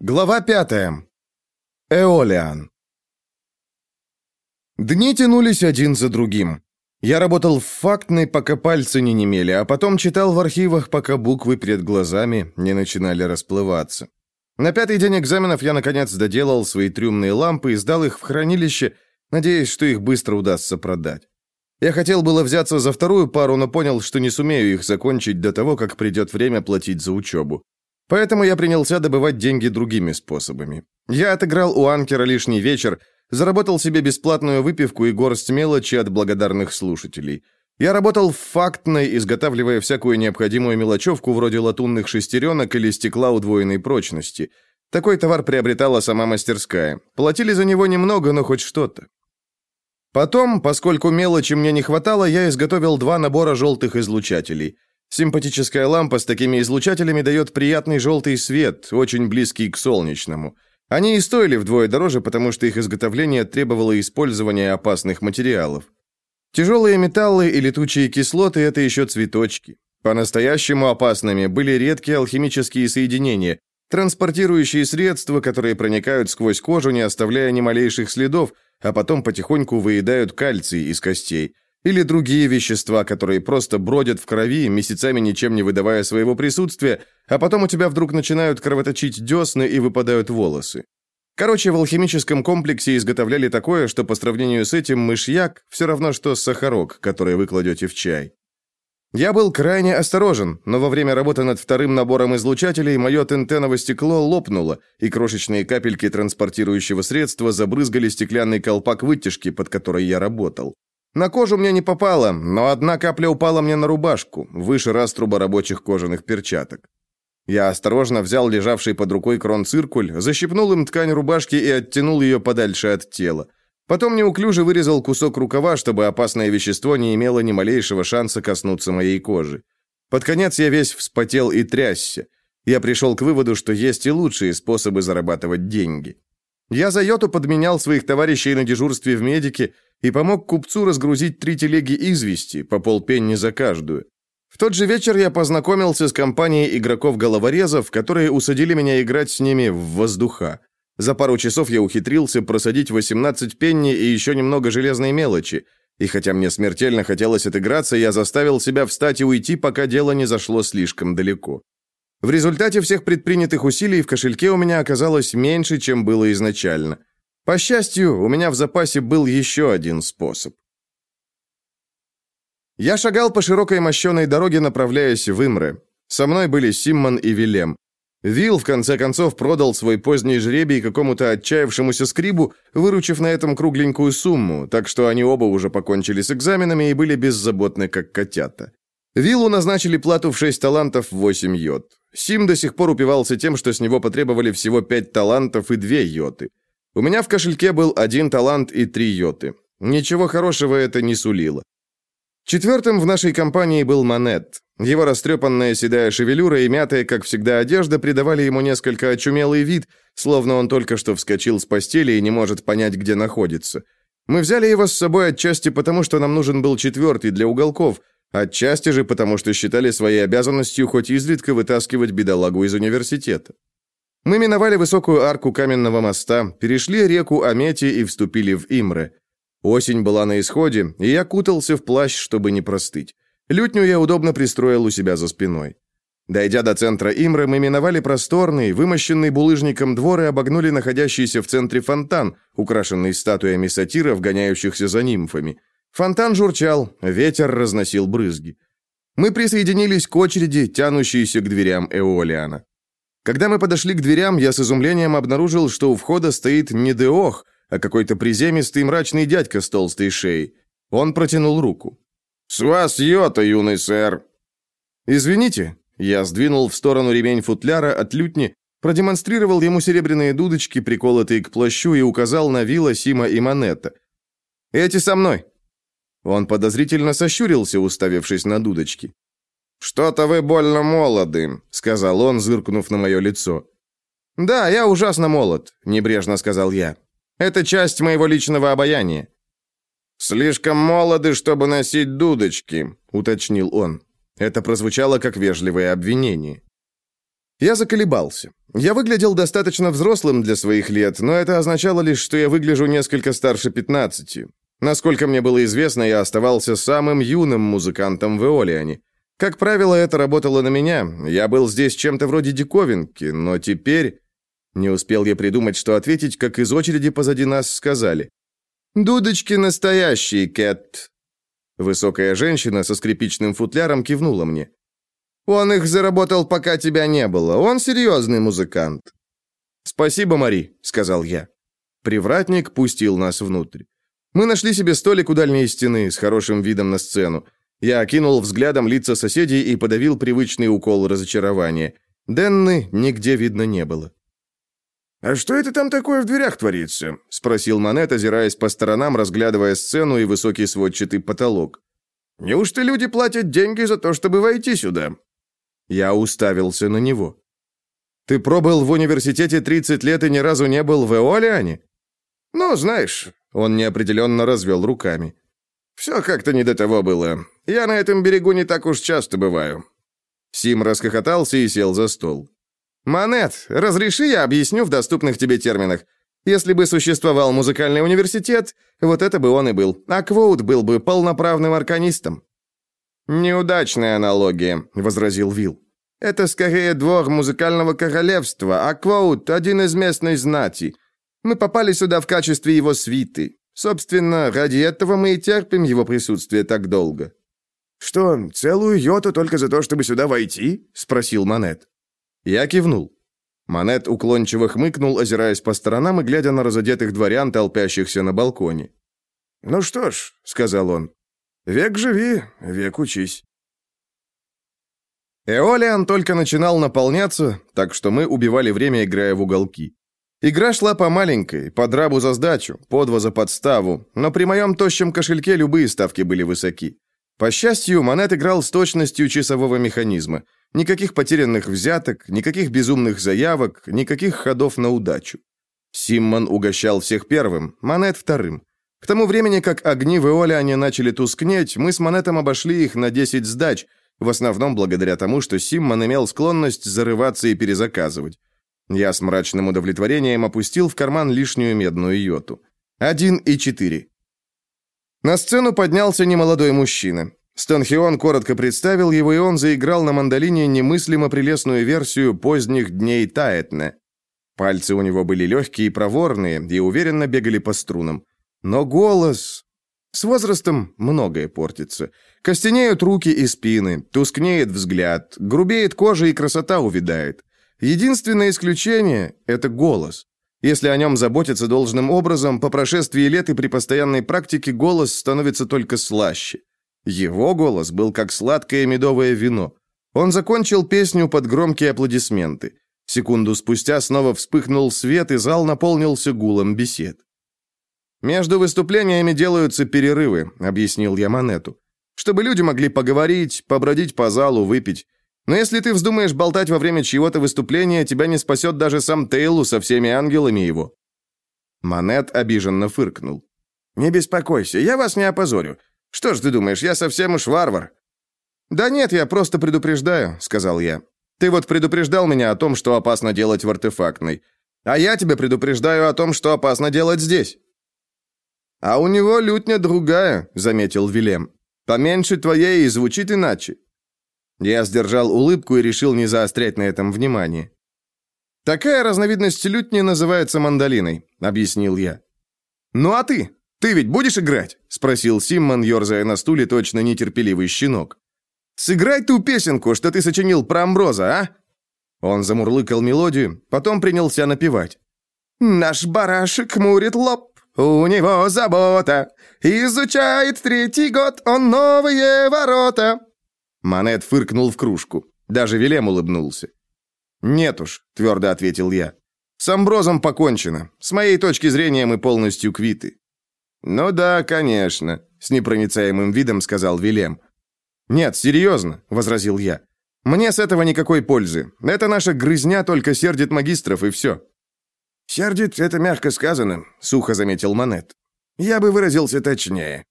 Глава пятая. Эолиан. Дни тянулись один за другим. Я работал в фактной, пока пальцы не немели, а потом читал в архивах, пока буквы перед глазами не начинали расплываться. На пятый день экзаменов я, наконец, доделал свои трюмные лампы и сдал их в хранилище, надеясь, что их быстро удастся продать. Я хотел было взяться за вторую пару, но понял, что не сумею их закончить до того, как придет время платить за учебу. Поэтому я принялся добывать деньги другими способами. Я отыграл у Анкера лишний вечер, заработал себе бесплатную выпивку и горсть мелочи от благодарных слушателей. Я работал в фактной, изготавливая всякую необходимую мелочевку вроде латунных шестеренок или стекла удвоенной прочности. Такой товар приобретала сама мастерская. Платили за него немного, но хоть что-то. Потом, поскольку мелочи мне не хватало, я изготовил два набора желтых излучателей – Симпатическая лампа с такими излучателями дает приятный желтый свет, очень близкий к солнечному. Они и стоили вдвое дороже, потому что их изготовление требовало использования опасных материалов. Тяжелые металлы и летучие кислоты – это еще цветочки. По-настоящему опасными были редкие алхимические соединения, транспортирующие средства, которые проникают сквозь кожу, не оставляя ни малейших следов, а потом потихоньку выедают кальций из костей – или другие вещества, которые просто бродят в крови, месяцами ничем не выдавая своего присутствия, а потом у тебя вдруг начинают кровоточить десны и выпадают волосы. Короче, в алхимическом комплексе изготовляли такое, что по сравнению с этим мышьяк все равно, что сахарок, который вы кладете в чай. Я был крайне осторожен, но во время работы над вторым набором излучателей мое тентеново стекло лопнуло, и крошечные капельки транспортирующего средства забрызгали стеклянный колпак вытяжки, под которой я работал. На кожу мне не попало, но одна капля упала мне на рубашку, выше раструба рабочих кожаных перчаток. Я осторожно взял лежавший под рукой крон-циркуль, защипнул им ткань рубашки и оттянул ее подальше от тела. Потом неуклюже вырезал кусок рукава, чтобы опасное вещество не имело ни малейшего шанса коснуться моей кожи. Под конец я весь вспотел и трясся. Я пришел к выводу, что есть и лучшие способы зарабатывать деньги. Я за йоту подменял своих товарищей на дежурстве в медике и помог купцу разгрузить три телеги извести, по полпенни за каждую. В тот же вечер я познакомился с компанией игроков-головорезов, которые усадили меня играть с ними в воздуха. За пару часов я ухитрился просадить 18 пенни и еще немного железной мелочи. И хотя мне смертельно хотелось отыграться, я заставил себя встать и уйти, пока дело не зашло слишком далеко. В результате всех предпринятых усилий в кошельке у меня оказалось меньше, чем было изначально. По счастью, у меня в запасе был еще один способ. Я шагал по широкой мощеной дороге, направляясь в Имре. Со мной были Симмон и Вилем. Вил, в конце концов, продал свой поздний жребий какому-то отчаявшемуся скрибу, выручив на этом кругленькую сумму, так что они оба уже покончили с экзаменами и были беззаботны, как котята. Виллу назначили плату в 6 талантов в 8 йод. Сим до сих пор упивался тем, что с него потребовали всего 5 талантов и 2 йоты. У меня в кошельке был один талант и 3 йоты. Ничего хорошего это не сулило. Четвертым в нашей компании был Манет. Его растрепанная седая шевелюра и мятая, как всегда, одежда придавали ему несколько очумелый вид, словно он только что вскочил с постели и не может понять, где находится. Мы взяли его с собой отчасти потому, что нам нужен был четвертый для уголков – Отчасти же потому, что считали своей обязанностью хоть изредка вытаскивать бедолагу из университета. Мы миновали высокую арку каменного моста, перешли реку Амети и вступили в Имре. Осень была на исходе, и я кутался в плащ, чтобы не простыть. Лютню я удобно пристроил у себя за спиной. Дойдя до центра Имры, мы миновали просторный, вымощенный булыжником двор и обогнули находящийся в центре фонтан, украшенный статуями сатиров, гоняющихся за нимфами. Фонтан журчал, ветер разносил брызги. Мы присоединились к очереди, тянущейся к дверям Эолиана. Когда мы подошли к дверям, я с изумлением обнаружил, что у входа стоит не Деох, а какой-то приземистый мрачный дядька с толстой шеей. Он протянул руку. «С вас йота, юный сэр!» «Извините», я сдвинул в сторону ремень футляра от лютни, продемонстрировал ему серебряные дудочки, приколотые к плащу, и указал на вилла Сима и Монета. «Эти со мной!» Он подозрительно сощурился, уставившись на дудочки. «Что-то вы больно молоды», — сказал он, зыркнув на мое лицо. «Да, я ужасно молод», — небрежно сказал я. «Это часть моего личного обаяния». «Слишком молоды, чтобы носить дудочки», — уточнил он. Это прозвучало как вежливое обвинение. Я заколебался. Я выглядел достаточно взрослым для своих лет, но это означало лишь, что я выгляжу несколько старше 15. Насколько мне было известно, я оставался самым юным музыкантом в Эолиане. Как правило, это работало на меня. Я был здесь чем-то вроде диковинки, но теперь... Не успел я придумать, что ответить, как из очереди позади нас сказали. «Дудочки настоящие, Кэт». Высокая женщина со скрипичным футляром кивнула мне. «Он их заработал, пока тебя не было. Он серьезный музыкант». «Спасибо, Мари», — сказал я. Привратник пустил нас внутрь. Мы нашли себе столик у дальней стены с хорошим видом на сцену. Я окинул взглядом лица соседей и подавил привычный укол разочарования. Денны нигде видно не было. «А что это там такое в дверях творится?» — спросил Манет, озираясь по сторонам, разглядывая сцену и высокий сводчатый потолок. «Неужто люди платят деньги за то, чтобы войти сюда?» Я уставился на него. «Ты пробыл в университете 30 лет и ни разу не был в Эолиане?» «Ну, знаешь, он неопределенно развел руками. «Все как-то не до того было. Я на этом берегу не так уж часто бываю». Сим расхохотался и сел за стол. «Манет, разреши я объясню в доступных тебе терминах. Если бы существовал музыкальный университет, вот это бы он и был, а Квоут был бы полноправным арканистом». «Неудачная аналогия», — возразил Вил. «Это скорее двор музыкального королевства, а Квоут — один из местной знати. Мы попали сюда в качестве его свиты. Собственно, ради этого мы и терпим его присутствие так долго». «Что, целую йоту только за то, чтобы сюда войти?» — спросил Манет. Я кивнул. Манет уклончиво хмыкнул, озираясь по сторонам и глядя на разодетых дворян, толпящихся на балконе. «Ну что ж», — сказал он, — «век живи, век учись». Эолиан только начинал наполняться, так что мы убивали время, играя в уголки. Игра шла по маленькой, под рабу за сдачу, по два за подставу, но при моем тощем кошельке любые ставки были высоки. По счастью, Монет играл с точностью часового механизма. Никаких потерянных взяток, никаких безумных заявок, никаких ходов на удачу. Симмон угощал всех первым, Монет вторым. К тому времени, как огни в Эолиане начали тускнеть, мы с Монетом обошли их на 10 сдач, в основном благодаря тому, что Симмон имел склонность зарываться и перезаказывать. Я с мрачным удовлетворением опустил в карман лишнюю медную йоту. Один и четыре. На сцену поднялся немолодой мужчина. Станхион коротко представил его, и он заиграл на мандолине немыслимо прелестную версию поздних дней Таэтне. Пальцы у него были легкие и проворные, и уверенно бегали по струнам. Но голос... С возрастом многое портится. Костенеют руки и спины, тускнеет взгляд, грубеет кожа и красота увядает. Единственное исключение – это голос. Если о нем заботиться должным образом, по прошествии лет и при постоянной практике голос становится только слаще. Его голос был как сладкое медовое вино. Он закончил песню под громкие аплодисменты. Секунду спустя снова вспыхнул свет, и зал наполнился гулом бесед. «Между выступлениями делаются перерывы», — объяснил я Монету. «Чтобы люди могли поговорить, побродить по залу, выпить. Но если ты вздумаешь болтать во время чьего-то выступления, тебя не спасет даже сам Тейлу со всеми ангелами его». Монет обиженно фыркнул. «Не беспокойся, я вас не опозорю. Что ж ты думаешь, я совсем уж варвар?» «Да нет, я просто предупреждаю», — сказал я. «Ты вот предупреждал меня о том, что опасно делать в артефактной. А я тебя предупреждаю о том, что опасно делать здесь». «А у него лютня другая», — заметил Вилем. «Поменьше твоей и звучит иначе. Я сдержал улыбку и решил не заострять на этом внимание. «Такая разновидность лютни называется мандолиной», — объяснил я. «Ну а ты? Ты ведь будешь играть?» — спросил Симмон, ерзая на стуле, точно нетерпеливый щенок. «Сыграй ту песенку, что ты сочинил про Амброза, а?» Он замурлыкал мелодию, потом принялся напевать. «Наш барашек мурит лоб, у него забота, изучает третий год он новые ворота». Манет фыркнул в кружку. Даже Вилем улыбнулся. «Нет уж», — твердо ответил я. «С Амброзом покончено. С моей точки зрения мы полностью квиты». «Ну да, конечно», — с непроницаемым видом сказал Вилем. «Нет, серьезно», — возразил я. «Мне с этого никакой пользы. Это наша грызня только сердит магистров, и все». «Сердит — это мягко сказано», — сухо заметил Манет. «Я бы выразился точнее.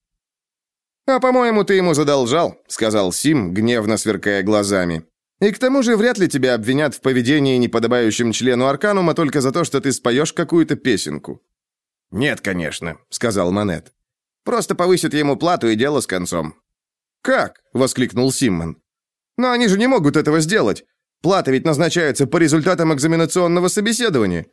«А, по-моему, ты ему задолжал», — сказал Сим, гневно сверкая глазами. И к тому же вряд ли тебя обвинят в поведении, неподобающем члену Арканума, только за то, что ты споешь какую-то песенку». «Нет, конечно», — сказал Манет. «Просто повысят ему плату и дело с концом». «Как?» — воскликнул Симмон. «Но они же не могут этого сделать. Плата ведь назначается по результатам экзаменационного собеседования».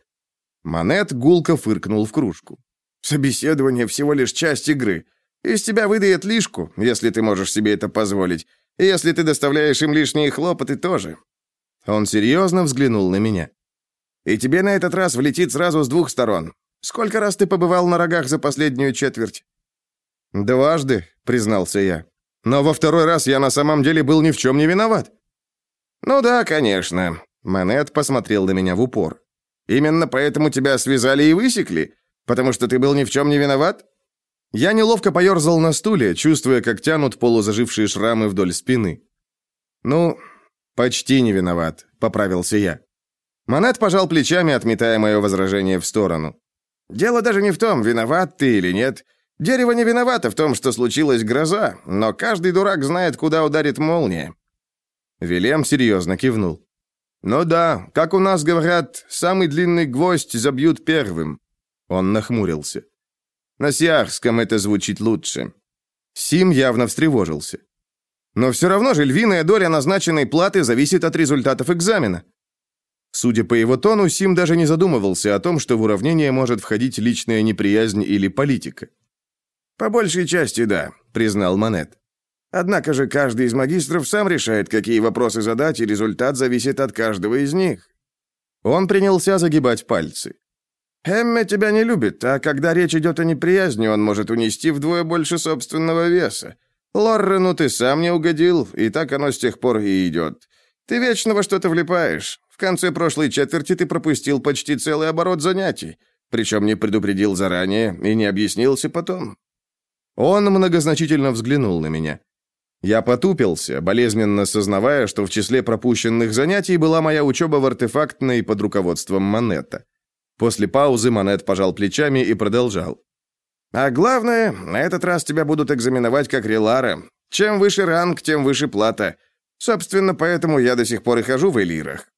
Манет гулко фыркнул в кружку. «Собеседование всего лишь часть игры. Из тебя выдает лишку, если ты можешь себе это позволить. И если ты доставляешь им лишние хлопоты, тоже». Он серьезно взглянул на меня. «И тебе на этот раз влетит сразу с двух сторон. Сколько раз ты побывал на рогах за последнюю четверть?» «Дважды», — признался я. «Но во второй раз я на самом деле был ни в чем не виноват». «Ну да, конечно». Манет посмотрел на меня в упор. «Именно поэтому тебя связали и высекли? Потому что ты был ни в чем не виноват?» Я неловко поерзал на стуле, чувствуя, как тянут полузажившие шрамы вдоль спины. «Ну, почти не виноват», — поправился я. Монет пожал плечами, отметая мое возражение в сторону. «Дело даже не в том, виноват ты или нет. Дерево не виновато в том, что случилась гроза, но каждый дурак знает, куда ударит молния». Вильям серьезно кивнул. «Ну да, как у нас говорят, самый длинный гвоздь забьют первым». Он нахмурился. На сиарском это звучит лучше. Сим явно встревожился. Но все равно же львиная доля назначенной платы зависит от результатов экзамена. Судя по его тону, Сим даже не задумывался о том, что в уравнение может входить личная неприязнь или политика. «По большей части, да», — признал Монет. «Однако же каждый из магистров сам решает, какие вопросы задать, и результат зависит от каждого из них». Он принялся загибать пальцы. Эмме тебя не любит, а когда речь идет о неприязни, он может унести вдвое больше собственного веса. Лоррену ты сам не угодил, и так оно с тех пор и идет. Ты вечно во что-то влипаешь. В конце прошлой четверти ты пропустил почти целый оборот занятий, причем не предупредил заранее и не объяснился потом». Он многозначительно взглянул на меня. Я потупился, болезненно сознавая, что в числе пропущенных занятий была моя учеба в артефактной под руководством Монета. После паузы Монет пожал плечами и продолжал. «А главное, на этот раз тебя будут экзаменовать как релара. Чем выше ранг, тем выше плата. Собственно, поэтому я до сих пор и хожу в элирах».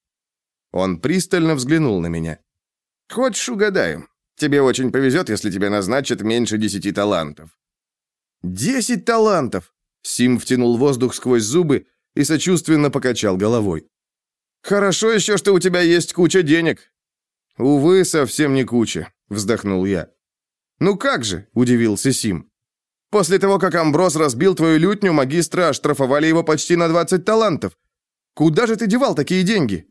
Он пристально взглянул на меня. «Хочешь, угадаю? Тебе очень повезет, если тебе назначат меньше десяти талантов». «Десять талантов!» Сим втянул воздух сквозь зубы и сочувственно покачал головой. «Хорошо еще, что у тебя есть куча денег. «Увы, совсем не куча», — вздохнул я. «Ну как же?» — удивился Сим. «После того, как Амброс разбил твою лютню, магистры оштрафовали его почти на 20 талантов. Куда же ты девал такие деньги?»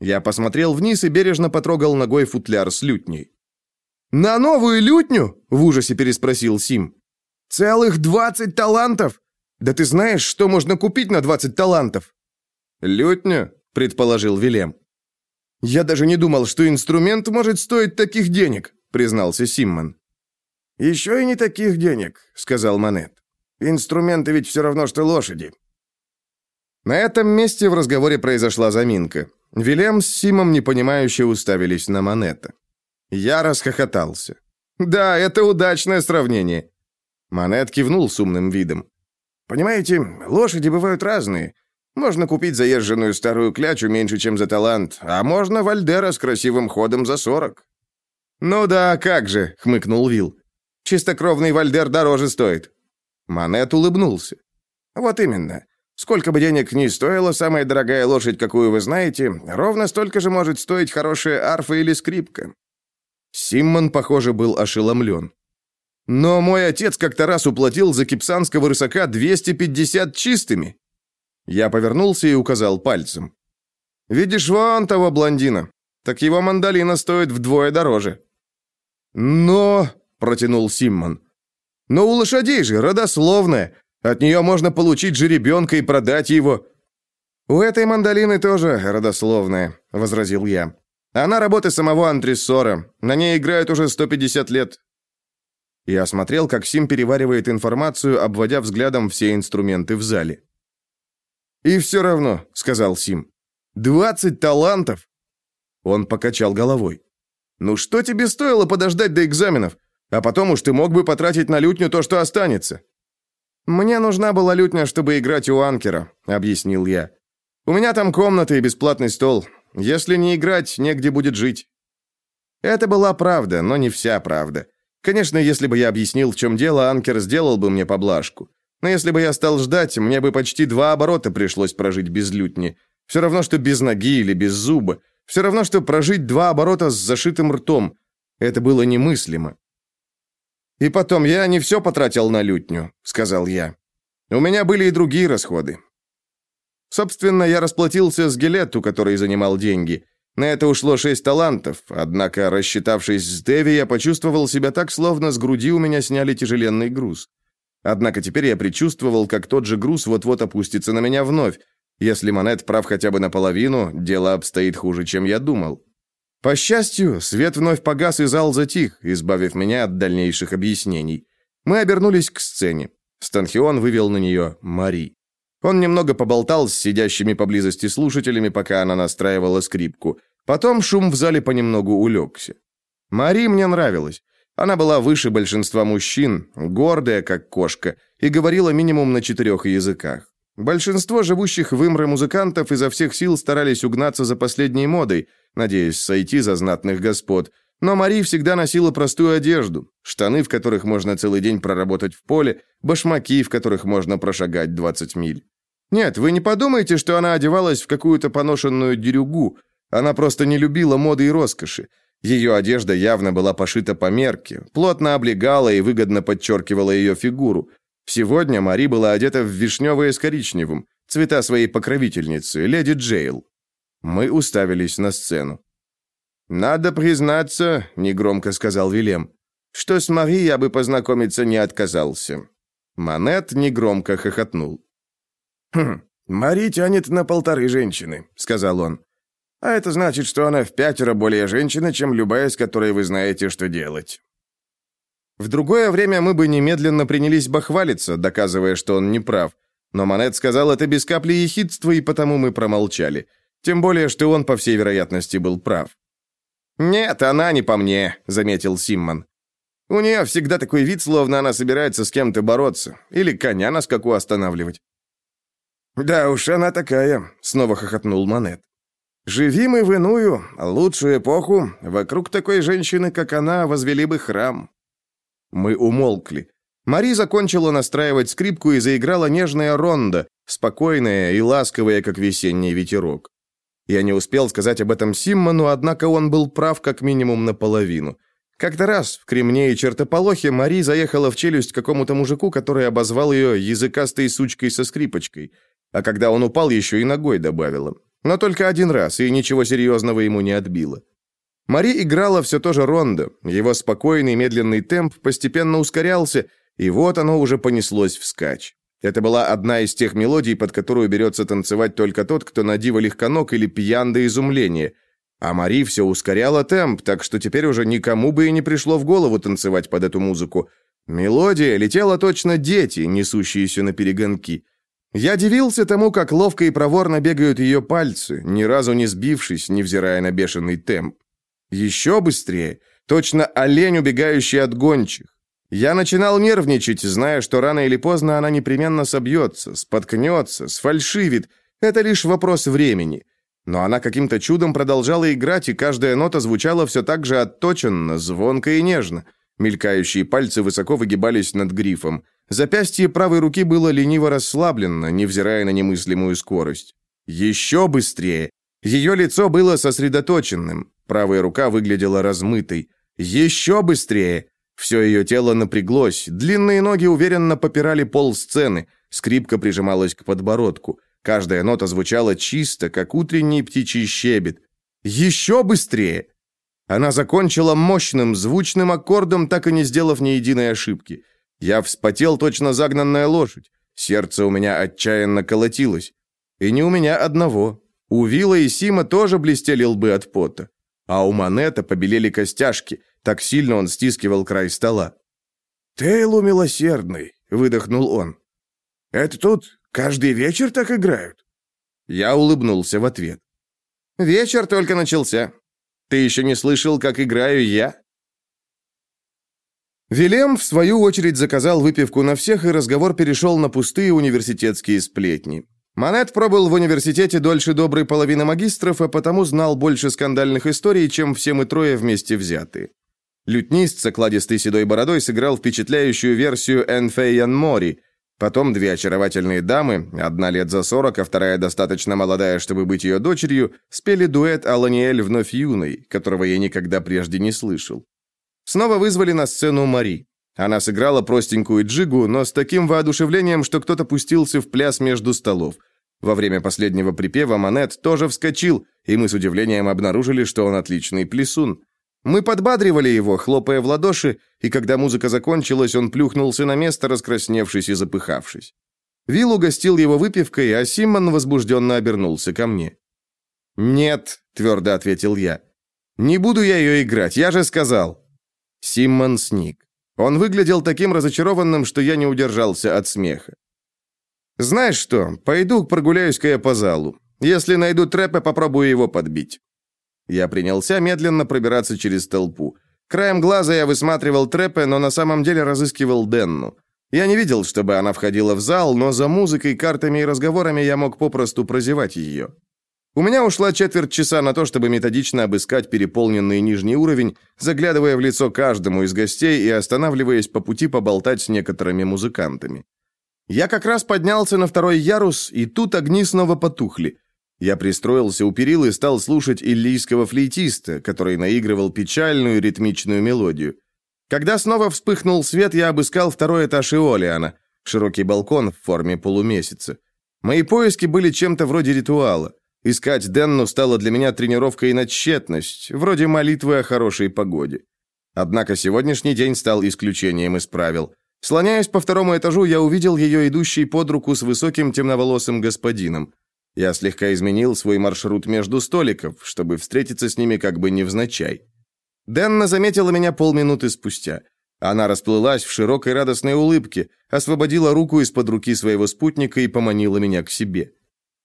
Я посмотрел вниз и бережно потрогал ногой футляр с лютней. «На новую лютню?» — в ужасе переспросил Сим. «Целых 20 талантов? Да ты знаешь, что можно купить на 20 талантов?» «Лютню?» — предположил Вилем. «Я даже не думал, что инструмент может стоить таких денег», признался Симмон. «Еще и не таких денег», — сказал Манет. «Инструменты ведь все равно, что лошади». На этом месте в разговоре произошла заминка. Вилем с Симом непонимающе уставились на Манета. Я расхохотался. «Да, это удачное сравнение». Манет кивнул с умным видом. «Понимаете, лошади бывают разные. Можно купить заезженную старую клячу меньше, чем за талант, а можно Вальдера с красивым ходом за сорок». «Ну да, как же», — хмыкнул Вил. «Чистокровный Вальдер дороже стоит». Манет улыбнулся. «Вот именно. Сколько бы денег ни стоила самая дорогая лошадь, какую вы знаете, ровно столько же может стоить хорошая арфа или скрипка». Симмон, похоже, был ошеломлен. «Но мой отец как-то раз уплатил за кипсанского рысака 250 чистыми». Я повернулся и указал пальцем. «Видишь вон того блондина? Так его мандолина стоит вдвое дороже». «Но...» — протянул Симмон. «Но у лошадей же родословная. От нее можно получить жеребенка и продать его». «У этой мандолины тоже родословная», — возразил я. «Она работы самого Антрессора. На ней играют уже 150 лет». Я смотрел, как Сим переваривает информацию, обводя взглядом все инструменты в зале. «И все равно», — сказал Сим. «Двадцать талантов!» Он покачал головой. «Ну что тебе стоило подождать до экзаменов? А потом уж ты мог бы потратить на лютню то, что останется». «Мне нужна была лютня, чтобы играть у анкера», — объяснил я. У меня там комната и бесплатный стол. Если не играть, негде будет жить». Это была правда, но не вся правда. Конечно, если бы я объяснил, в чем дело, Анкер сделал бы мне поблажку. Но если бы я стал ждать, мне бы почти два оборота пришлось прожить без лютни. Все равно, что без ноги или без зуба. Все равно, что прожить два оборота с зашитым ртом. Это было немыслимо. «И потом, я не все потратил на лютню», — сказал я. «У меня были и другие расходы. Собственно, я расплатился с Гелетту, который занимал деньги. На это ушло шесть талантов, однако, рассчитавшись с Деви, я почувствовал себя так, словно с груди у меня сняли тяжеленный груз. Однако теперь я предчувствовал, как тот же груз вот-вот опустится на меня вновь. Если Монет прав хотя бы наполовину, дело обстоит хуже, чем я думал. По счастью, свет вновь погас, и зал затих, избавив меня от дальнейших объяснений. Мы обернулись к сцене. Станхион вывел на нее Мари. Он немного поболтал с сидящими поблизости слушателями, пока она настраивала скрипку. Потом шум в зале понемногу улегся. Мари мне нравилась. Она была выше большинства мужчин, гордая, как кошка, и говорила минимум на четырех языках. Большинство живущих в Имре музыкантов изо всех сил старались угнаться за последней модой, надеясь сойти за знатных господ, но Мари всегда носила простую одежду, штаны, в которых можно целый день проработать в поле, башмаки, в которых можно прошагать 20 миль. Нет, вы не подумайте, что она одевалась в какую-то поношенную дерюгу. Она просто не любила моды и роскоши. Ее одежда явно была пошита по мерке, плотно облегала и выгодно подчеркивала ее фигуру. Сегодня Мари была одета в вишневое с коричневым, цвета своей покровительницы, леди Джейл. Мы уставились на сцену. «Надо признаться», — негромко сказал Вилем, «что с Мари я бы познакомиться не отказался». Манет негромко хохотнул. «Хм, Мари тянет на полторы женщины», — сказал он. «А это значит, что она в пятеро более женщина, чем любая, с которой вы знаете, что делать». В другое время мы бы немедленно принялись бахвалиться, доказывая, что он не прав. Но Манет сказал это без капли ехидства, и потому мы промолчали. Тем более, что он, по всей вероятности, был прав. «Нет, она не по мне», — заметил Симмон. «У нее всегда такой вид, словно она собирается с кем-то бороться. Или коня на скаку останавливать. «Да уж, она такая», — снова хохотнул Монет. «Живи мы в иную, лучшую эпоху, вокруг такой женщины, как она, возвели бы храм». Мы умолкли. Мари закончила настраивать скрипку и заиграла нежная ронда, спокойная и ласковая, как весенний ветерок. Я не успел сказать об этом Симмону, однако он был прав как минимум наполовину. Как-то раз в Кремне и Чертополохе Мари заехала в челюсть какому-то мужику, который обозвал ее языкастой сучкой со скрипочкой – а когда он упал, еще и ногой добавила. Но только один раз, и ничего серьезного ему не отбило. Мари играла все то же рондо. Его спокойный медленный темп постепенно ускорялся, и вот оно уже понеслось вскачь. Это была одна из тех мелодий, под которую берется танцевать только тот, кто на диво легконог или пьян до изумления. А Мари все ускоряла темп, так что теперь уже никому бы и не пришло в голову танцевать под эту музыку. Мелодия летела точно дети, несущиеся на перегонки. Я дивился тому, как ловко и проворно бегают ее пальцы, ни разу не сбившись, невзирая на бешеный темп. Еще быстрее, точно олень, убегающий от гончих. Я начинал нервничать, зная, что рано или поздно она непременно собьется, споткнется, сфальшивит. Это лишь вопрос времени. Но она каким-то чудом продолжала играть, и каждая нота звучала все так же отточенно, звонко и нежно. Мелькающие пальцы высоко выгибались над грифом. Запястье правой руки было лениво расслаблено, невзирая на немыслимую скорость. Еще быстрее. Ее лицо было сосредоточенным. Правая рука выглядела размытой. Еще быстрее. Все ее тело напряглось. Длинные ноги уверенно попирали пол сцены. Скрипка прижималась к подбородку. Каждая нота звучала чисто, как утренний птичий щебет. Еще быстрее. Она закончила мощным, звучным аккордом, так и не сделав ни единой ошибки. Я вспотел точно загнанная лошадь. Сердце у меня отчаянно колотилось. И не у меня одного. У Вилла и Сима тоже блестели лбы от пота. А у Манета побелели костяшки. Так сильно он стискивал край стола. «Тейлу милосердный», — выдохнул он. «Это тут каждый вечер так играют?» Я улыбнулся в ответ. «Вечер только начался. Ты еще не слышал, как играю я?» Вилем, в свою очередь, заказал выпивку на всех, и разговор перешел на пустые университетские сплетни. Манет пробыл в университете дольше доброй половины магистров, а потому знал больше скандальных историй, чем все мы трое вместе взятые. Лютнист с окладистой седой бородой сыграл впечатляющую версию Энфейян Мори. Потом две очаровательные дамы, одна лет за сорок, а вторая достаточно молодая, чтобы быть ее дочерью, спели дуэт Аланиэль вновь юной, которого я никогда прежде не слышал. Снова вызвали на сцену Мари. Она сыграла простенькую джигу, но с таким воодушевлением, что кто-то пустился в пляс между столов. Во время последнего припева Манет тоже вскочил, и мы с удивлением обнаружили, что он отличный плясун. Мы подбадривали его, хлопая в ладоши, и когда музыка закончилась, он плюхнулся на место, раскрасневшись и запыхавшись. Вилл угостил его выпивкой, а Симмон возбужденно обернулся ко мне. «Нет», — твердо ответил я. «Не буду я ее играть, я же сказал». Симмон сник. Он выглядел таким разочарованным, что я не удержался от смеха. «Знаешь что, пойду прогуляюсь-ка я по залу. Если найду трэпа, попробую его подбить». Я принялся медленно пробираться через толпу. Краем глаза я высматривал Трэпе, но на самом деле разыскивал Денну. Я не видел, чтобы она входила в зал, но за музыкой, картами и разговорами я мог попросту прозевать ее. У меня ушла четверть часа на то, чтобы методично обыскать переполненный нижний уровень, заглядывая в лицо каждому из гостей и останавливаясь по пути поболтать с некоторыми музыкантами. Я как раз поднялся на второй ярус, и тут огни снова потухли. Я пристроился у перил и стал слушать иллийского флейтиста, который наигрывал печальную ритмичную мелодию. Когда снова вспыхнул свет, я обыскал второй этаж Иолиана, широкий балкон в форме полумесяца. Мои поиски были чем-то вроде ритуала. Искать Денну стало для меня тренировкой на тщетность, вроде молитвы о хорошей погоде. Однако сегодняшний день стал исключением из правил. Слоняясь по второму этажу, я увидел ее идущей под руку с высоким темноволосым господином. Я слегка изменил свой маршрут между столиков, чтобы встретиться с ними как бы невзначай. Дэнна заметила меня полминуты спустя. Она расплылась в широкой радостной улыбке, освободила руку из-под руки своего спутника и поманила меня к себе.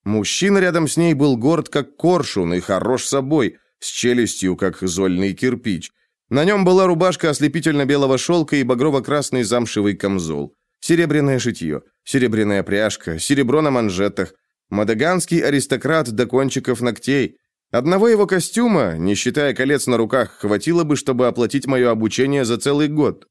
Мужчина рядом с ней был горд, как коршун, и хорош собой, с челюстью, как зольный кирпич. На нем была рубашка ослепительно-белого шелка и багрово-красный замшевый камзол. Серебряное шитье, серебряная пряжка, серебро на манжетах, Мадаганский аристократ до кончиков ногтей. Одного его костюма, не считая колец на руках, хватило бы, чтобы оплатить мое обучение за целый год.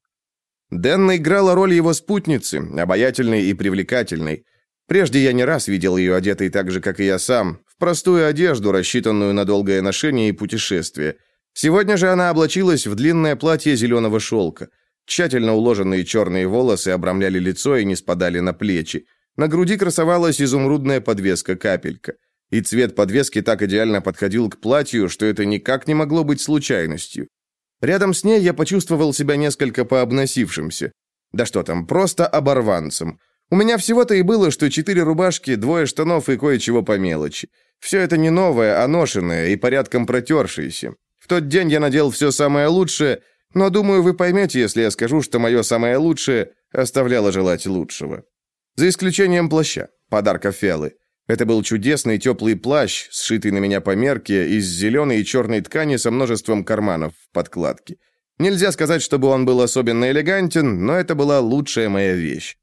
Дэнна играла роль его спутницы, обаятельной и привлекательной. Прежде я не раз видел ее одетой так же, как и я сам, в простую одежду, рассчитанную на долгое ношение и путешествие. Сегодня же она облачилась в длинное платье зеленого шелка. Тщательно уложенные черные волосы обрамляли лицо и не спадали на плечи. На груди красовалась изумрудная подвеска-капелька. И цвет подвески так идеально подходил к платью, что это никак не могло быть случайностью. Рядом с ней я почувствовал себя несколько пообносившимся. Да что там, просто оборванцем. У меня всего-то и было, что четыре рубашки, двое штанов и кое-чего по мелочи. Все это не новое, а ношенное и порядком протершееся. В тот день я надел все самое лучшее, но думаю, вы поймете, если я скажу, что мое самое лучшее оставляло желать лучшего. За исключением плаща, подарка Фелы. Это был чудесный теплый плащ, сшитый на меня по мерке из зеленой и черной ткани со множеством карманов в подкладке. Нельзя сказать, чтобы он был особенно элегантен, но это была лучшая моя вещь.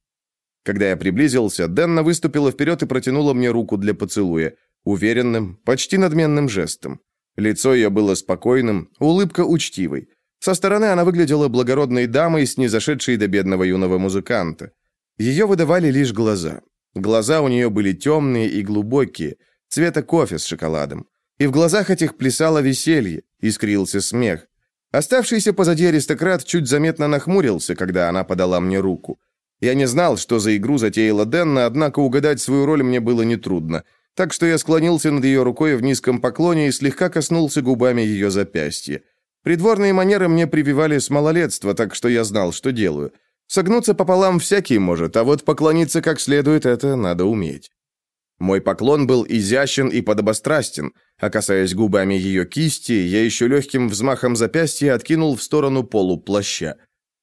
Когда я приблизился, Дэнна выступила вперед и протянула мне руку для поцелуя, уверенным, почти надменным жестом. Лицо ее было спокойным, улыбка учтивой. Со стороны она выглядела благородной дамой, снизошедшей до бедного юного музыканта. Ее выдавали лишь глаза. Глаза у нее были темные и глубокие, цвета кофе с шоколадом. И в глазах этих плясало веселье, искрился смех. Оставшийся позади аристократ чуть заметно нахмурился, когда она подала мне руку. Я не знал, что за игру затеяла Денна, однако угадать свою роль мне было нетрудно, так что я склонился над ее рукой в низком поклоне и слегка коснулся губами ее запястья. Придворные манеры мне прививали с малолетства, так что я знал, что делаю. Согнуться пополам всякий может, а вот поклониться как следует это надо уметь. Мой поклон был изящен и подобострастен, а касаясь губами ее кисти, я еще легким взмахом запястья откинул в сторону полу плаща.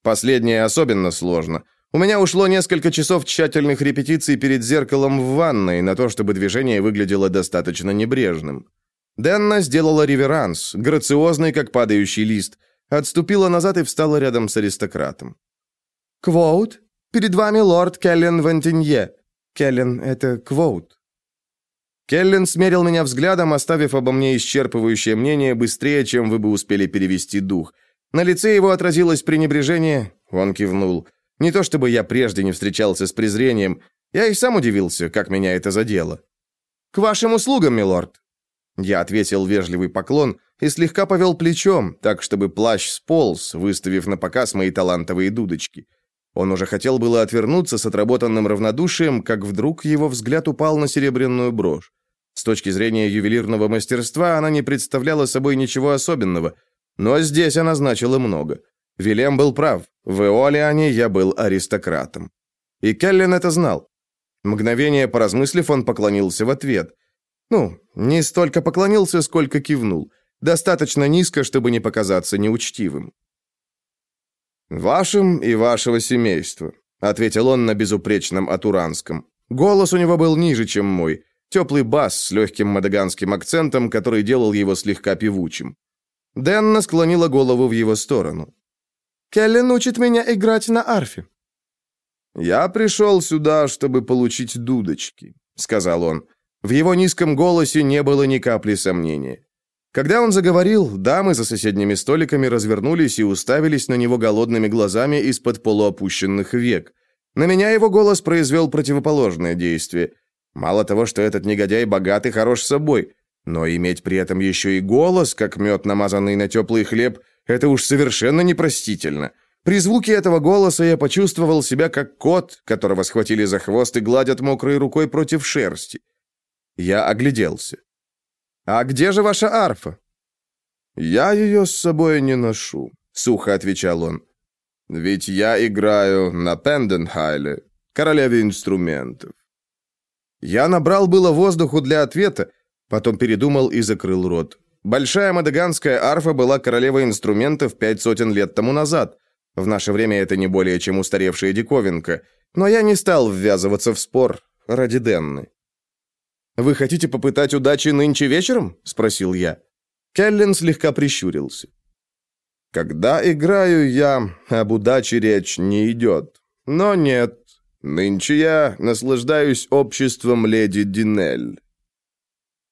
Последнее особенно сложно. У меня ушло несколько часов тщательных репетиций перед зеркалом в ванной на то, чтобы движение выглядело достаточно небрежным. Денна сделала реверанс, грациозный, как падающий лист, отступила назад и встала рядом с аристократом. «Квоут? Перед вами лорд Келлен Вантинье. Келлен — это Квоут». Келлен смерил меня взглядом, оставив обо мне исчерпывающее мнение быстрее, чем вы бы успели перевести дух. На лице его отразилось пренебрежение, он кивнул. Не то чтобы я прежде не встречался с презрением, я и сам удивился, как меня это задело. «К вашим услугам, милорд!» Я ответил вежливый поклон и слегка повел плечом, так чтобы плащ сполз, выставив на показ мои талантовые дудочки. Он уже хотел было отвернуться с отработанным равнодушием, как вдруг его взгляд упал на серебряную брошь. С точки зрения ювелирного мастерства она не представляла собой ничего особенного, но здесь она значила много. Вилем был прав, в Эолиане я был аристократом. И Келлен это знал. Мгновение поразмыслив, он поклонился в ответ. Ну, не столько поклонился, сколько кивнул. Достаточно низко, чтобы не показаться неучтивым. «Вашим и вашего семейства», — ответил он на безупречном атуранском. Голос у него был ниже, чем мой. Теплый бас с легким мадаганским акцентом, который делал его слегка певучим. Дэнна склонила голову в его сторону. «Келлен учит меня играть на арфе». «Я пришел сюда, чтобы получить дудочки», — сказал он. В его низком голосе не было ни капли сомнения. Когда он заговорил, дамы за соседними столиками развернулись и уставились на него голодными глазами из-под полуопущенных век. На меня его голос произвел противоположное действие. Мало того, что этот негодяй богат и хорош собой, но иметь при этом еще и голос, как мед, намазанный на теплый хлеб, это уж совершенно непростительно. При звуке этого голоса я почувствовал себя как кот, которого схватили за хвост и гладят мокрой рукой против шерсти. Я огляделся. «А где же ваша арфа?» «Я ее с собой не ношу», — сухо отвечал он. «Ведь я играю на Пенденхайле, королеве инструментов». Я набрал было воздуху для ответа, потом передумал и закрыл рот. Большая мадаганская арфа была королевой инструментов пять сотен лет тому назад. В наше время это не более чем устаревшая диковинка. Но я не стал ввязываться в спор ради Денны. «Вы хотите попытать удачи нынче вечером?» – спросил я. Келлен слегка прищурился. «Когда играю я, об удаче речь не идет. Но нет, нынче я наслаждаюсь обществом леди Динель».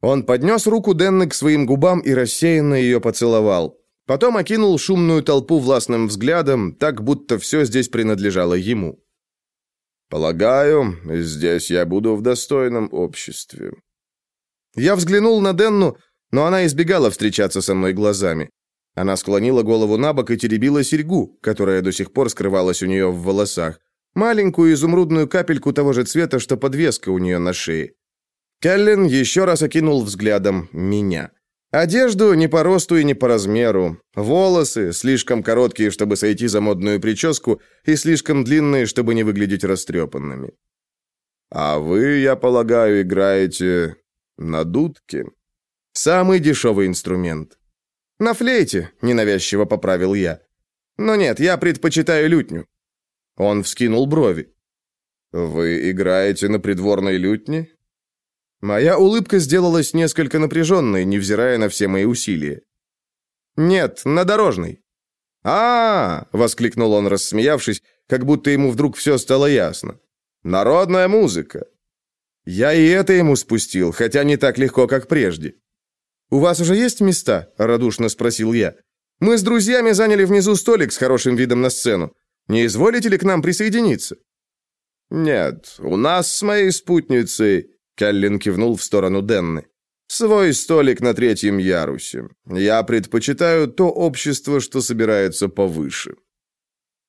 Он поднес руку Денны к своим губам и рассеянно ее поцеловал. Потом окинул шумную толпу властным взглядом, так будто все здесь принадлежало ему. «Полагаю, здесь я буду в достойном обществе». Я взглянул на Денну, но она избегала встречаться со мной глазами. Она склонила голову на бок и теребила серьгу, которая до сих пор скрывалась у нее в волосах. Маленькую изумрудную капельку того же цвета, что подвеска у нее на шее. Келлен еще раз окинул взглядом меня. Одежду не по росту и не по размеру. Волосы слишком короткие, чтобы сойти за модную прическу, и слишком длинные, чтобы не выглядеть растрепанными. «А вы, я полагаю, играете на дудке?» «Самый дешевый инструмент». «На флейте», — ненавязчиво поправил я. «Но нет, я предпочитаю лютню». Он вскинул брови. «Вы играете на придворной лютне?» Моя улыбка сделалась несколько напряженной, невзирая на все мои усилия. «Нет, на дорожной». А -а -а воскликнул он, рассмеявшись, как будто ему вдруг все стало ясно. «Народная музыка!» Я и это ему спустил, хотя не так легко, как прежде. «У вас уже есть места?» – радушно спросил я. «Мы с друзьями заняли внизу столик с хорошим видом на сцену. Не изволите ли к нам присоединиться?» «Нет, у нас с моей спутницей Келлин кивнул в сторону Денны. «Свой столик на третьем ярусе. Я предпочитаю то общество, что собирается повыше».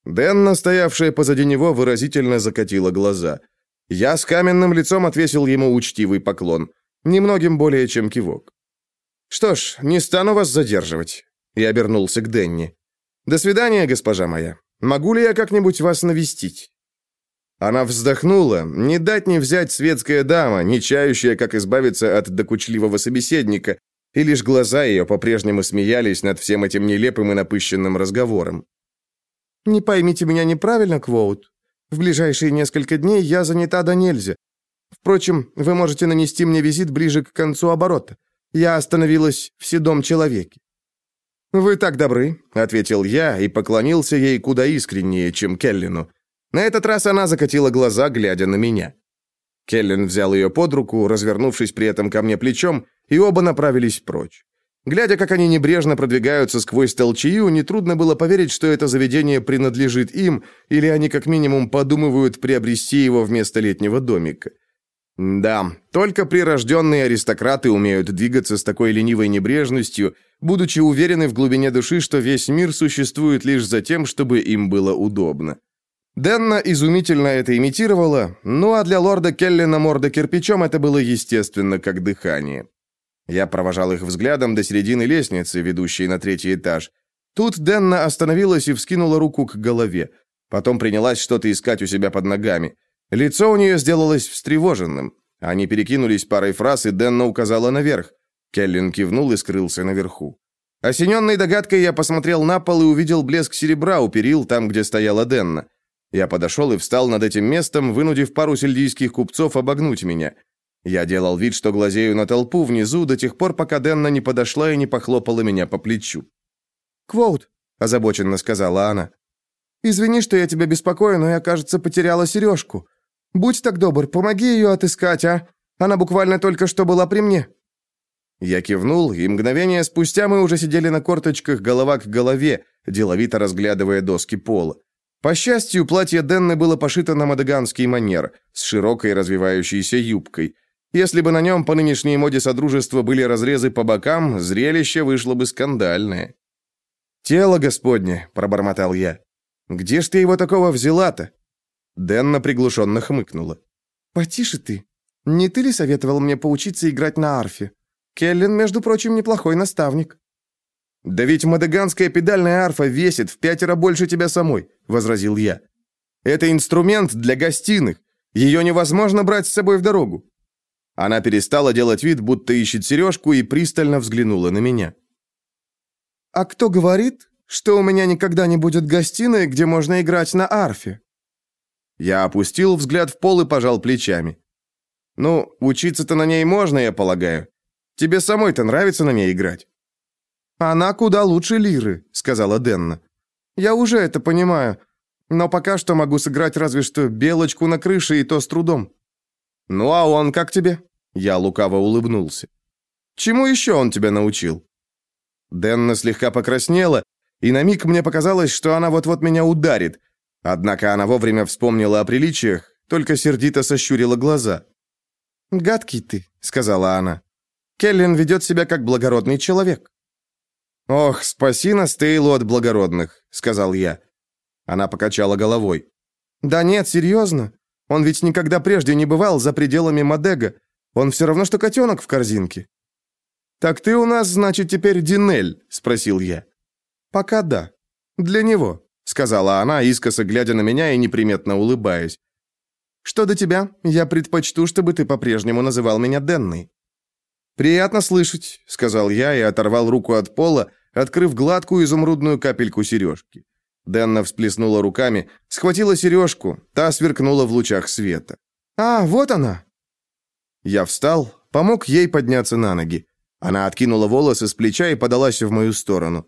Денна, стоявшая позади него, выразительно закатила глаза. Я с каменным лицом отвесил ему учтивый поклон. Немногим более, чем кивок. «Что ж, не стану вас задерживать». Я обернулся к Денни. «До свидания, госпожа моя. Могу ли я как-нибудь вас навестить?» Она вздохнула. Не дать не взять светская дама, не чающая, как избавиться от докучливого собеседника, и лишь глаза ее по-прежнему смеялись над всем этим нелепым и напыщенным разговором. «Не поймите меня неправильно, Квоут. В ближайшие несколько дней я занята до нельзя. Впрочем, вы можете нанести мне визит ближе к концу оборота. Я остановилась в седом человеке». «Вы так добры», — ответил я и поклонился ей куда искреннее, чем Келлину. На этот раз она закатила глаза, глядя на меня. Келлен взял ее под руку, развернувшись при этом ко мне плечом, и оба направились прочь. Глядя, как они небрежно продвигаются сквозь толчею, нетрудно было поверить, что это заведение принадлежит им, или они как минимум подумывают приобрести его вместо летнего домика. Да, только прирожденные аристократы умеют двигаться с такой ленивой небрежностью, будучи уверены в глубине души, что весь мир существует лишь за тем, чтобы им было удобно. Денна изумительно это имитировала, ну а для лорда Келлина морда кирпичом это было естественно, как дыхание. Я провожал их взглядом до середины лестницы, ведущей на третий этаж. Тут Денна остановилась и вскинула руку к голове. Потом принялась что-то искать у себя под ногами. Лицо у нее сделалось встревоженным. Они перекинулись парой фраз, и Денна указала наверх. Келлин кивнул и скрылся наверху. Осененной догадкой я посмотрел на пол и увидел блеск серебра у перил там, где стояла Денна. Я подошел и встал над этим местом, вынудив пару сельдийских купцов обогнуть меня. Я делал вид, что глазею на толпу внизу до тех пор, пока Денна не подошла и не похлопала меня по плечу. «Квоут», — озабоченно сказала она. «Извини, что я тебя беспокою, но я, кажется, потеряла сережку. Будь так добр, помоги ее отыскать, а? Она буквально только что была при мне». Я кивнул, и мгновение спустя мы уже сидели на корточках голова к голове, деловито разглядывая доски пола. По счастью, платье Денны было пошито на мадаганский манер, с широкой развивающейся юбкой. Если бы на нем по нынешней моде Содружества были разрезы по бокам, зрелище вышло бы скандальное. «Тело Господне», — пробормотал я. «Где ж ты его такого взяла-то?» Денна приглушенно хмыкнула. «Потише ты. Не ты ли советовал мне поучиться играть на арфе? Келлен, между прочим, неплохой наставник». «Да ведь мадаганская педальная арфа весит в пятеро больше тебя самой», — возразил я. «Это инструмент для гостиных. Ее невозможно брать с собой в дорогу». Она перестала делать вид, будто ищет сережку, и пристально взглянула на меня. «А кто говорит, что у меня никогда не будет гостиной, где можно играть на арфе?» Я опустил взгляд в пол и пожал плечами. «Ну, учиться-то на ней можно, я полагаю. Тебе самой-то нравится на ней играть?» «Она куда лучше лиры», — сказала Денна. «Я уже это понимаю, но пока что могу сыграть разве что белочку на крыше, и то с трудом». «Ну а он как тебе?» Я лукаво улыбнулся. «Чему еще он тебя научил?» Денна слегка покраснела, и на миг мне показалось, что она вот-вот меня ударит. Однако она вовремя вспомнила о приличиях, только сердито сощурила глаза. «Гадкий ты», — сказала она. «Келлен ведет себя как благородный человек». «Ох, спаси нас, Тейлу, от благородных», — сказал я. Она покачала головой. «Да нет, серьезно. Он ведь никогда прежде не бывал за пределами Мадега. Он все равно, что котенок в корзинке». «Так ты у нас, значит, теперь Динель?» — спросил я. «Пока да. Для него», — сказала она, искоса глядя на меня и неприметно улыбаясь. «Что до тебя, я предпочту, чтобы ты по-прежнему называл меня Денной». «Приятно слышать», — сказал я и оторвал руку от пола, открыв гладкую изумрудную капельку сережки. Денна всплеснула руками, схватила сережку, та сверкнула в лучах света. «А, вот она!» Я встал, помог ей подняться на ноги. Она откинула волосы с плеча и подалась в мою сторону.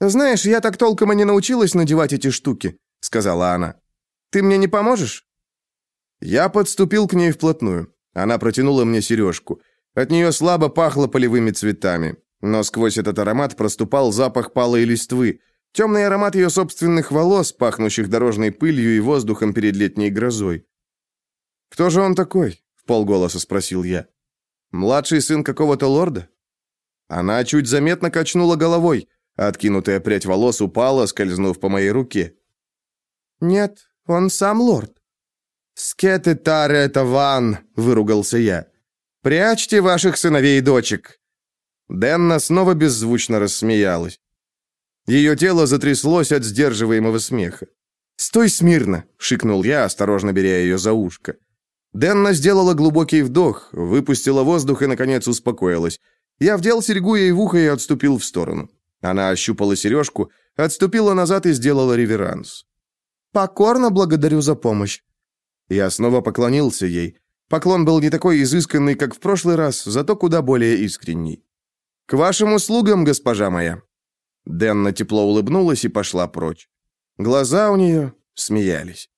«Знаешь, я так толком и не научилась надевать эти штуки», — сказала она. «Ты мне не поможешь?» Я подступил к ней вплотную. Она протянула мне сережку. От нее слабо пахло полевыми цветами. Но сквозь этот аромат проступал запах палой листвы, темный аромат ее собственных волос, пахнущих дорожной пылью и воздухом перед летней грозой. «Кто же он такой?» — в полголоса спросил я. «Младший сын какого-то лорда?» Она чуть заметно качнула головой. Откинутая прядь волос упала, скользнув по моей руке. «Нет, он сам лорд». «Скеты таре это ван!» — выругался я. «Прячьте ваших сыновей и дочек. Денна снова беззвучно рассмеялась. Ее тело затряслось от сдерживаемого смеха. «Стой смирно!» — шикнул я, осторожно беря ее за ушко. Денна сделала глубокий вдох, выпустила воздух и, наконец, успокоилась. Я вдел серьгу ей в ухо и отступил в сторону. Она ощупала сережку, отступила назад и сделала реверанс. «Покорно благодарю за помощь». Я снова поклонился ей. Поклон был не такой изысканный, как в прошлый раз, зато куда более искренний. «К вашим услугам, госпожа моя!» Денна тепло улыбнулась и пошла прочь. Глаза у нее смеялись.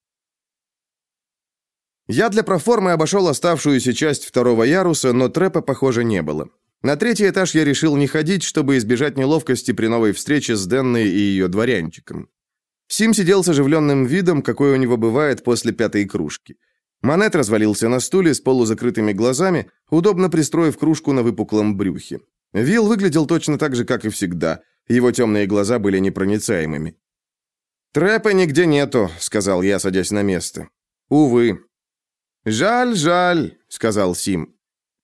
Я для проформы обошел оставшуюся часть второго яруса, но трэпа, похоже, не было. На третий этаж я решил не ходить, чтобы избежать неловкости при новой встрече с Денной и ее дворянчиком. Сим сидел с оживленным видом, какой у него бывает после пятой кружки. Монет развалился на стуле с полузакрытыми глазами, удобно пристроив кружку на выпуклом брюхе. Вилл выглядел точно так же, как и всегда. Его темные глаза были непроницаемыми. «Трэпа нигде нету», — сказал я, садясь на место. «Увы». «Жаль, жаль», — сказал Сим.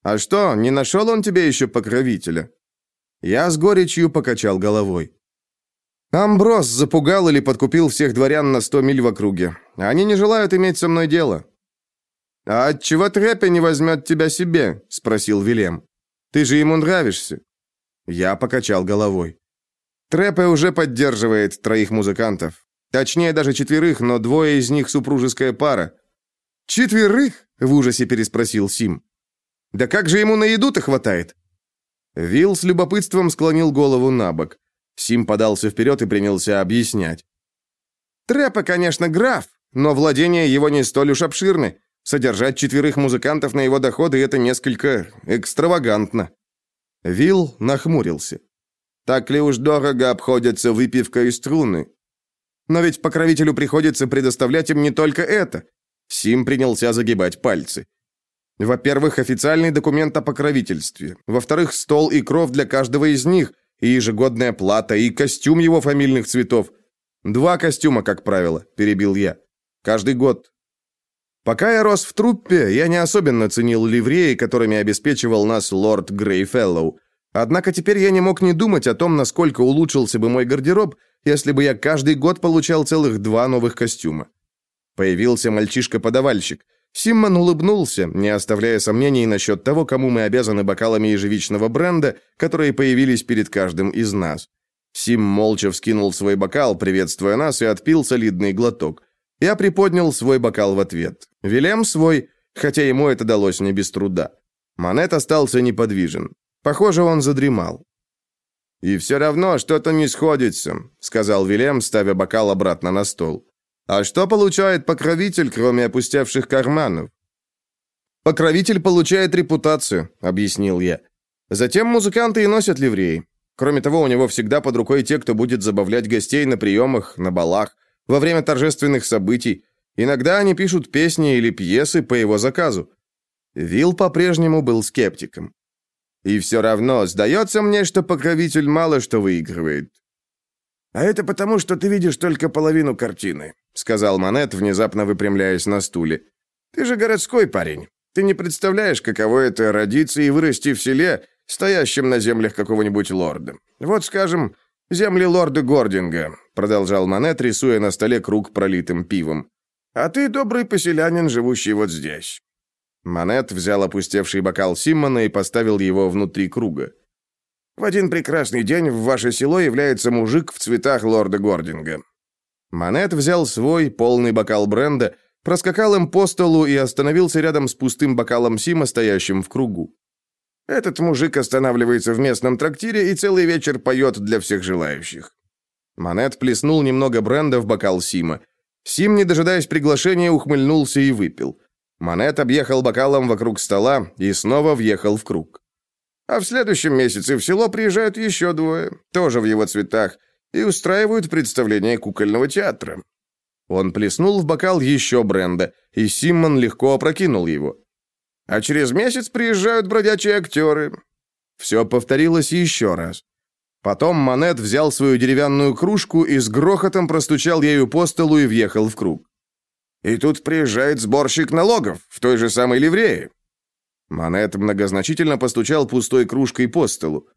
«А что, не нашел он тебе еще покровителя?» Я с горечью покачал головой. Амброс запугал или подкупил всех дворян на сто миль в округе. Они не желают иметь со мной дело. «А отчего Трепе не возьмет тебя себе?» — спросил Вилем. «Ты же ему нравишься». Я покачал головой. Трепе уже поддерживает троих музыкантов. Точнее, даже четверых, но двое из них супружеская пара. «Четверых?» — в ужасе переспросил Сим. «Да как же ему на еду-то хватает?» Вилл с любопытством склонил голову на бок. Сим подался вперед и принялся объяснять. «Трепа, конечно, граф, но владения его не столь уж обширны. Содержать четверых музыкантов на его доходы – это несколько экстравагантно». Вилл нахмурился. «Так ли уж дорого обходятся выпивка и струны?» «Но ведь покровителю приходится предоставлять им не только это». Сим принялся загибать пальцы. Во-первых, официальный документ о покровительстве. Во-вторых, стол и кров для каждого из них, и ежегодная плата, и костюм его фамильных цветов. Два костюма, как правило, перебил я. Каждый год. Пока я рос в труппе, я не особенно ценил ливреи, которыми обеспечивал нас лорд Грейфеллоу. Однако теперь я не мог не думать о том, насколько улучшился бы мой гардероб, если бы я каждый год получал целых два новых костюма. Появился мальчишка-подавальщик. Симмон улыбнулся, не оставляя сомнений насчет того, кому мы обязаны бокалами ежевичного бренда, которые появились перед каждым из нас. Сим молча вскинул свой бокал, приветствуя нас, и отпил солидный глоток. Я приподнял свой бокал в ответ. Вилем свой, хотя ему это далось не без труда. Монет остался неподвижен. Похоже, он задремал. «И все равно что-то не сходится», — сказал Вилем, ставя бокал обратно на стол. А что получает покровитель, кроме опустевших карманов? Покровитель получает репутацию, объяснил я. Затем музыканты и носят ливреи. Кроме того, у него всегда под рукой те, кто будет забавлять гостей на приемах, на балах, во время торжественных событий. Иногда они пишут песни или пьесы по его заказу. Вилл по-прежнему был скептиком. И все равно, сдается мне, что покровитель мало что выигрывает. «А это потому, что ты видишь только половину картины», — сказал Монет, внезапно выпрямляясь на стуле. «Ты же городской парень. Ты не представляешь, каково это родиться и вырасти в селе, стоящем на землях какого-нибудь лорда. Вот, скажем, земли лорда Гординга», — продолжал Монет, рисуя на столе круг пролитым пивом. «А ты добрый поселянин, живущий вот здесь». Монет взял опустевший бокал Симмона и поставил его внутри круга. В один прекрасный день в ваше село является мужик в цветах лорда Гординга. Монет взял свой полный бокал бренда, проскакал им по столу и остановился рядом с пустым бокалом Сима, стоящим в кругу. Этот мужик останавливается в местном трактире и целый вечер поет для всех желающих. Монет плеснул немного бренда в бокал Сима. Сим, не дожидаясь приглашения, ухмыльнулся и выпил. Монет объехал бокалом вокруг стола и снова въехал в круг. А в следующем месяце в село приезжают еще двое, тоже в его цветах, и устраивают представление кукольного театра. Он плеснул в бокал еще бренда, и Симмон легко опрокинул его. А через месяц приезжают бродячие актеры. Все повторилось еще раз. Потом Монет взял свою деревянную кружку и с грохотом простучал ею по столу и въехал в круг. И тут приезжает сборщик налогов в той же самой ливрее. Монет многозначительно постучал пустой кружкой по столу.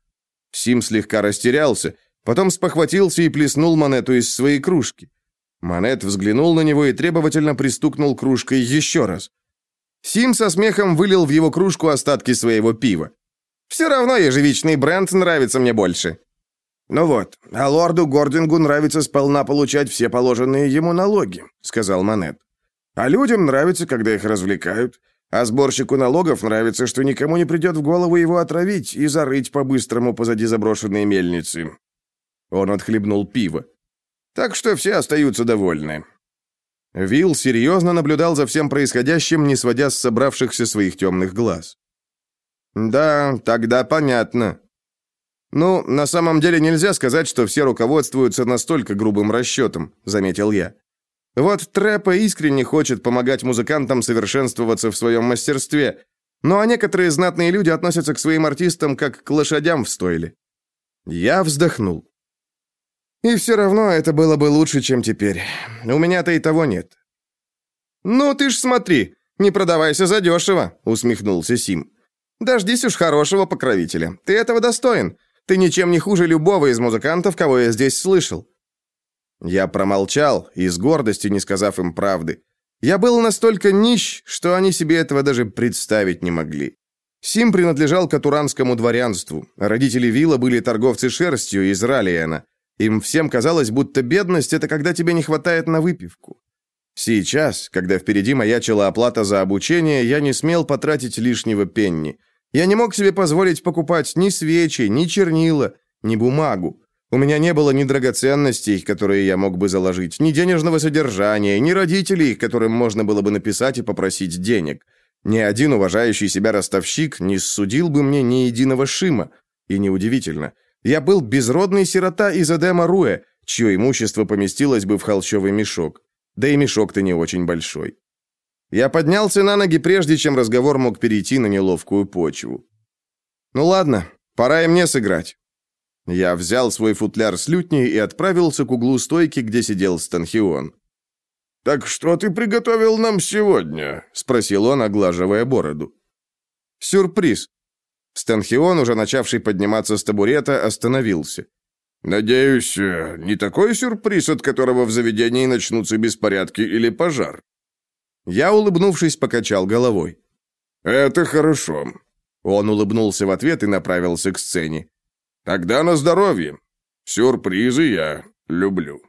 Сим слегка растерялся, потом спохватился и плеснул монету из своей кружки. Монет взглянул на него и требовательно пристукнул кружкой еще раз. Сим со смехом вылил в его кружку остатки своего пива. «Все равно ежевичный бренд нравится мне больше». «Ну вот, а лорду Гордингу нравится сполна получать все положенные ему налоги», — сказал Монет. «А людям нравится, когда их развлекают. А сборщику налогов нравится, что никому не придет в голову его отравить и зарыть по-быстрому позади заброшенной мельницы». Он отхлебнул пиво. «Так что все остаются довольны». Вилл серьезно наблюдал за всем происходящим, не сводя с собравшихся своих темных глаз. «Да, тогда понятно. Ну, на самом деле нельзя сказать, что все руководствуются настолько грубым расчетом», — заметил я. «Вот Трэпа искренне хочет помогать музыкантам совершенствоваться в своем мастерстве, ну а некоторые знатные люди относятся к своим артистам как к лошадям в стойле». Я вздохнул. И все равно это было бы лучше, чем теперь. У меня-то и того нет. Ну ты ж смотри, не продавайся задешево, усмехнулся Сим. Дождись уж хорошего покровителя. Ты этого достоин. Ты ничем не хуже любого из музыкантов, кого я здесь слышал. Я промолчал, из гордости не сказав им правды. Я был настолько нищ, что они себе этого даже представить не могли. Сим принадлежал катуранскому дворянству. Родители Вилла были торговцы шерстью из Ралиена. Им всем казалось, будто бедность – это когда тебе не хватает на выпивку. Сейчас, когда впереди маячила оплата за обучение, я не смел потратить лишнего пенни. Я не мог себе позволить покупать ни свечи, ни чернила, ни бумагу. У меня не было ни драгоценностей, которые я мог бы заложить, ни денежного содержания, ни родителей, которым можно было бы написать и попросить денег. Ни один уважающий себя ростовщик не судил бы мне ни единого шима. И неудивительно – я был безродный сирота из Эдема Руэ, чье имущество поместилось бы в холщовый мешок. Да и мешок-то не очень большой. Я поднялся на ноги, прежде чем разговор мог перейти на неловкую почву. «Ну ладно, пора и мне сыграть». Я взял свой футляр с лютней и отправился к углу стойки, где сидел Станхион. «Так что ты приготовил нам сегодня?» — спросил он, оглаживая бороду. «Сюрприз. Станхион, уже начавший подниматься с табурета, остановился. «Надеюсь, э, не такой сюрприз, от которого в заведении начнутся беспорядки или пожар?» Я, улыбнувшись, покачал головой. «Это хорошо». Он улыбнулся в ответ и направился к сцене. «Тогда на здоровье. Сюрпризы я люблю».